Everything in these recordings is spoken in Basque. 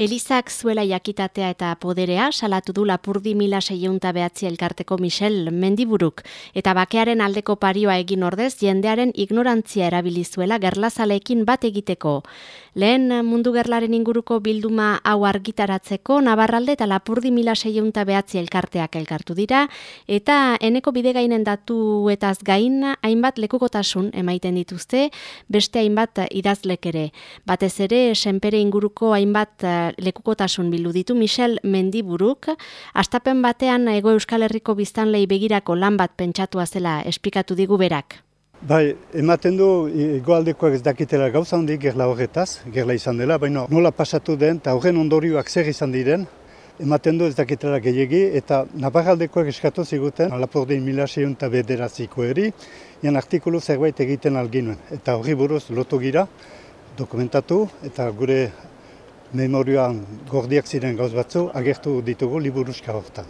Elizak zuela jakitatea eta poderea salatu du lapurdi mila seieunta behatzi elkarteko Michel mendiburuk eta bakearen aldeko parioa egin ordez jendearen ignorantzia erabilizuela gerlazaleekin bat egiteko. Lehen mundu gerlaren inguruko bilduma hau argitaratzeko Navarralde eta lapurdi mila seieunta behatzi elkarteak elkartu dira eta eneko bide gainen datu etaz gain hainbat lekukotasun emaiten dituzte beste hainbat idazlek ere. Batez ere, senpere inguruko hainbat lekukotasun bildu ditu Michel Mendiburuk, astapen batean ego Euskal Herriko biztanlei begirako lan bat pentsatua zela esplikatu digu berak. Bai, ematen du egoaldekoak ez dakitela gauza handi gerla horretaz, gerla izan dela, baina nola pasatu den eta horren ondorioak zer izan diren, ematen du ez dakitela gehiagi, eta Navarraldekoak eskatu ziguten, Lapordein mila seion eta bederaziko eri, jan artikulu zerbait egiten alginuen, eta horri buruz lotu gira, dokumentatu, eta gure memorioan gordiak ziren gauz batzu, agertu ditugu liburuska hortan.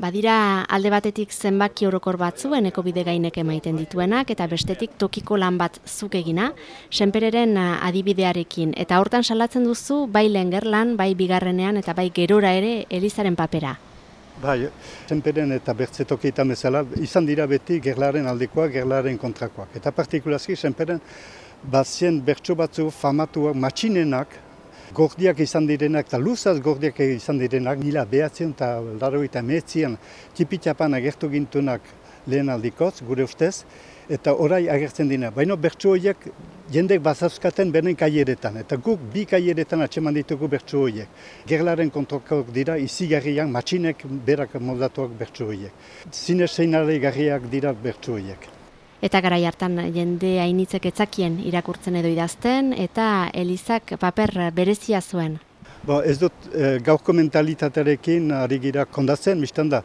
Badira alde batetik zenbaki orokor batzu eneko bide gainek emaiten dituenak eta bestetik tokiko lan bat zuk egina, senpereren adibidearekin. Eta hortan salatzen duzu bai lehen gerlan, bai bigarrenean eta bai gerora ere elizaren papera. Bai, senperen eta bertze tokietan bezala izan dira beti gerlaren aldekoak, gerlaren kontrakoak. Eta partikulazki senperen bazien bertso batzu famatuak matxinenak gordiak izan direnak eta luzaz gordiak izan direnak, nila behatzen eta laro eta mehetzian txipitxapan agertu gintunak lehen aldikoz, gure ustez, eta orai agertzen dina. Baina bertso horiek jendek bazazkaten beren kaieretan, eta guk bi kaieretan atseman ditugu bertso horiek. Gerlaren kontrokak dira izi garriak, matxinek berak moldatuak bertso horiek. Zine seinale garriak dira bertso horiek. Eta gara hartan jende hainitzek etzakien irakurtzen edo idazten, eta Elizak paper berezia zuen. Bo, ez dut e, gaurko mentalitatearekin ari gira kondatzen, mistan da.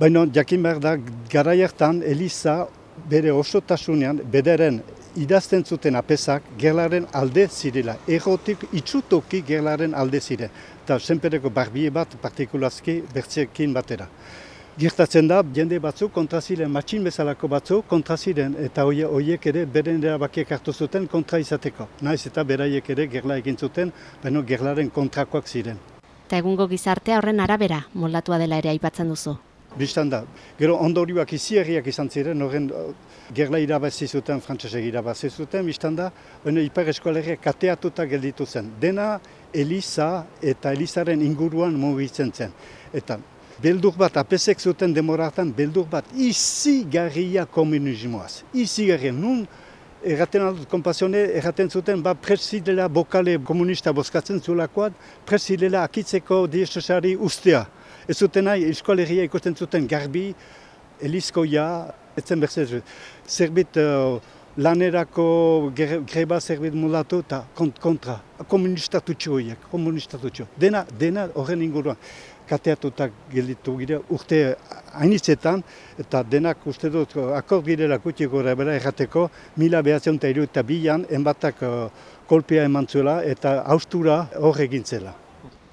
Baina jakin behar da, gara hartan Eliza bere osotasunean, bederen idazten zuten apesak gerlaren alde zirela. Erotik itxutoki gerlaren alde ziren. Eta senpereko barbie bat partikulazki bertziekin batera. Gertatzen da, jende batzuk kontraziren, matxin bezalako batzuk kontraziren, eta horiek ere beren erabakiek hartu zuten kontra izateko. Naiz eta beraiek ere gerla egin zuten, baina gerlaren kontrakoak ziren. Eta egungo gizartea horren arabera, moldatua dela ere aipatzen duzu. Bistan da, gero ondorioak izi izan ziren, horren uh, gerla irabazi zuten, frantzesek irabazi zuten, bistan da, baina ipar eskoaleria kateatuta gelditu zen. Dena Eliza eta Elizaren inguruan mugitzen zen. Eta beldur bat, apesek zuten demoratan, beldur bat izi garria komunismoaz. Izi garria, nun erraten aldut kompazione, erraten zuten, ba, presidela bokale komunista bozkatzen zulakoan, presidela akitzeko diesosari ustea. Ez zuten nahi, eskolegia ikusten zuten garbi, elizkoia, etzen berzez, zerbit uh, lanerako greba zerbit mulatu eta kontra, komunistatu txoiek, komunistatu txo. Dena, dena horren inguruan kateatutak gelditu gira urte hainitzetan eta denak uste dut akord girela kuti gora bera errateko mila behatzen eta iru eta bilan enbatak uh, kolpea eman zuela eta haustura hor egintzela.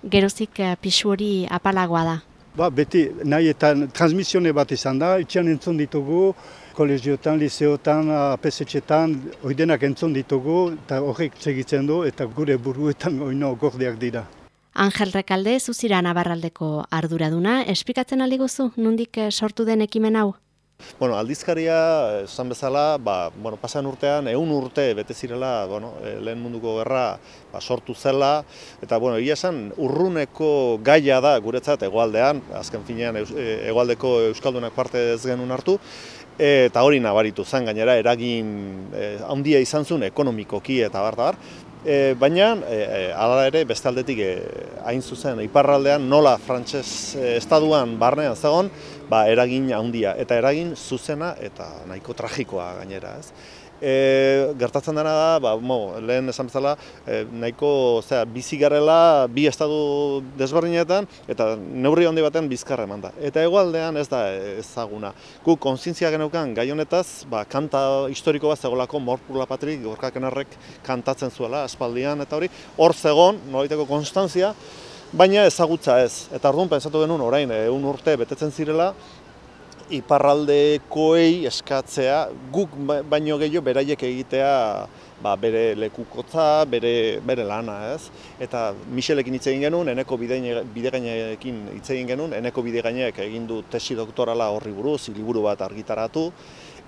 Gerozik uh, pixu hori apalagoa da? Ba, beti nahi eta transmisione bat izan da, itxan entzun ditugu, kolegiotan, liseotan, apesetxetan, oidenak entzun ditugu eta horrek segitzen du eta gure buruetan oino gordeak dira. Angel Rekalde, zuzira nabarraldeko arduraduna, espikatzen aldi guzu, nundik eh, sortu den ekimen hau? Bueno, aldizkaria, esan bezala, ba, bueno, pasan urtean, egun urte bete zirela, bueno, eh, lehen munduko gerra ba, sortu zela, eta, bueno, egia esan, urruneko gaia da guretzat egoaldean, azken finean eh, egoaldeko Euskaldunak parte ez genuen hartu, eta hori nabaritu zen gainera, eragin handia izan zuen ekonomikoki eta bar, bar, E, baina, e, ala ere, beste aldetik e, hain zuzen, iparraldean nola frantses e, estaduan barnean zegoen, ba, eragin handia eta eragin zuzena eta nahiko tragikoa gainera. Ez e, gertatzen dena da, ba, mo, lehen esan bezala, e, nahiko zera, bizi garela bi estadu desberdinetan eta neurri handi batean bizkarra eman da. Eta egoaldean ez da ezaguna. Gu konzientzia geneukan gai honetaz, ba, kanta historiko bat zegolako morpurla patrik, gorkaken kantatzen zuela, aspaldian eta hori, hor zegon, nolaiteko konstantzia, baina ezagutza ez. Eta orduan pensatu genuen orain, egun urte betetzen zirela, iparraldekoei eskatzea, guk ba, baino gehiago beraiek egitea ba, bere lekukotza, bere, bere lana, ez? Eta Michelekin hitz egin genuen, eneko bidegainekin hitz egin genuen, eneko bidegainek egin du tesi doktorala horri buruz, liburu bat argitaratu,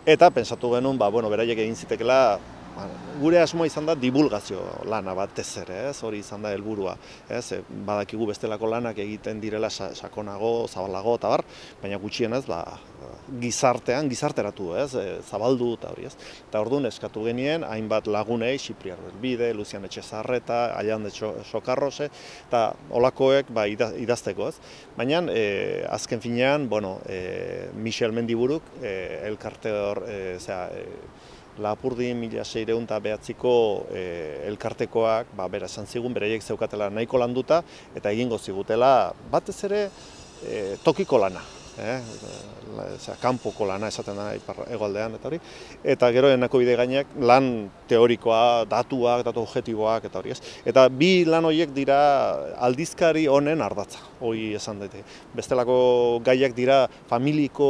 eta pensatu genuen, ba, bueno, beraiek egin zitekela, gure asmoa izan da divulgazio lana bat ez ere, ez? hori izan da helburua. Ez? E, badakigu bestelako lanak egiten direla sakonago, zabalago eta bar, baina gutxienez ba, gizartean, gizarteratu, ez? E, zabaldu eta hori ez. Eta orduan eskatu genien, hainbat lagunei, Xipriar Belbide, Lucian Etxezarreta, Aian de Sokarrose, eta olakoek ba, idazteko, ez? Baina e, azken finean, bueno, e, Michel Mendiburuk, e, elkarte hor, e, zera, e, Lapurdi mila seireun eta behatziko e, elkartekoak, ba, bera esan zigun, beraiek zeukatela nahiko landuta, eta egingo zigutela batez ere e, tokiko lana. Eh? Osea, kanpoko lana esaten da egoaldean eta hori. Eta gero enako bide gainek lan teorikoa, datuak, datu objektiboak eta hori ez. Eta bi lan horiek dira aldizkari honen ardatza, hori esan daite. Bestelako gaiak dira familiko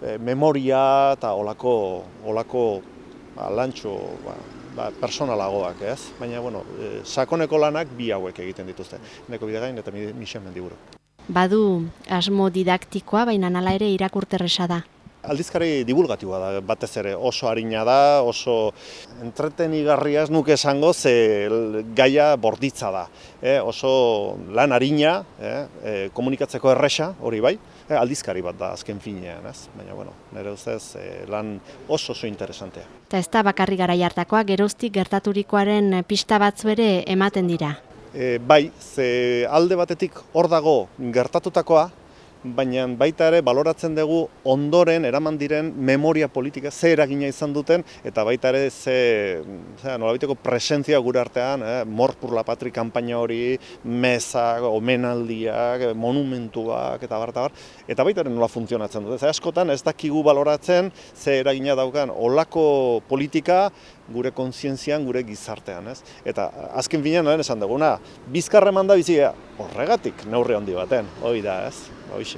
e, memoria eta olako, olako ba, lantxo ba, ba, personalagoak, ez? Baina, bueno, e, sakoneko lanak bi hauek egiten dituzte, neko bidegain eta Michel Mendiburu. Badu asmo didaktikoa, baina nala ere irakurterresa da. Aldizkari divulgatiboa da, batez ere oso harina da, oso entretenigarria ez nuke esango, ze gaia borditza da. Eh? oso lan harina? E, komunikatzeko erresa, hori bai, aldizkari bat da azken finean, ez? Baina, bueno, nire ustez eh, lan oso oso interesantea. Eta ez da bakarri gara jartakoa, geroztik gertaturikoaren pista batzu ere ematen dira. E, bai, ze alde batetik hor dago gertatutakoa, baina baita ere baloratzen dugu ondoren eraman diren memoria politika ze eragina izan duten eta baita ere ze, ze nolabiteko presentzia gure artean, eh, morpur la patri kanpaina hori, mezak, omenaldiak, monumentuak eta bar, eta bar, eta baita ere nola funtzionatzen dute. Ze askotan ez dakigu baloratzen ze eragina daukan olako politika gure kontzientzian, gure gizartean, ez? Eta azken finean, esan duguna, bizkarre manda bizia, horregatik neurri handi baten, hori da, ez? Hoxe.